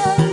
Dios.